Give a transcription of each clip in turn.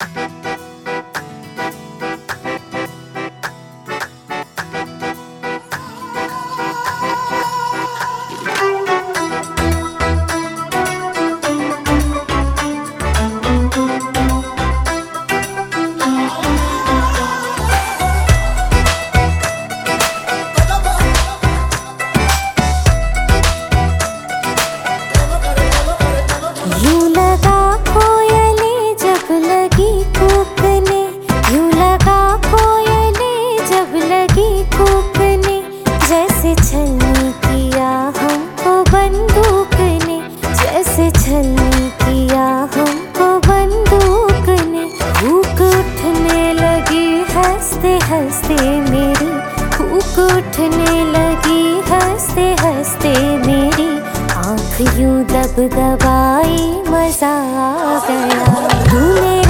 यूँ लगी कूकने जैसे छलनी किया हमको बंदूक ने जैसे छलनी किया हमको बंदूक ने भूख उठने लगी, हँसते हँसते मेरी। भूख उठने लगी, हँसते हँसते मेरी। आँख यूँ दब दबाई मज़ा आ गया। तूने रश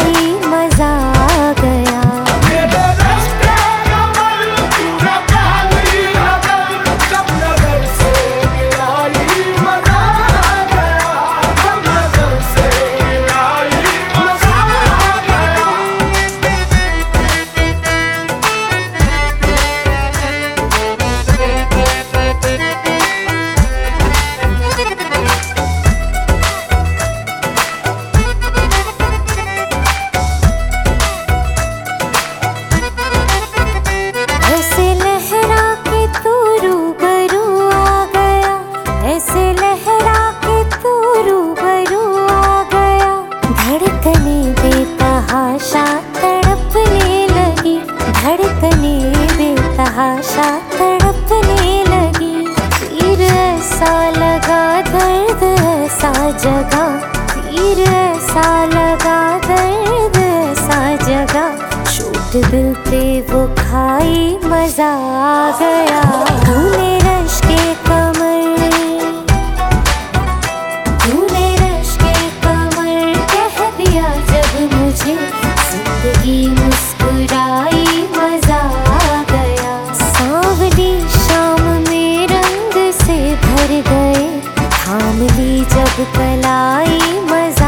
जगा तीर ऐसा लगा, दर्द ऐसा जगा। शूट दिल पे वो खाई, मज़ा आ गया। आई मजा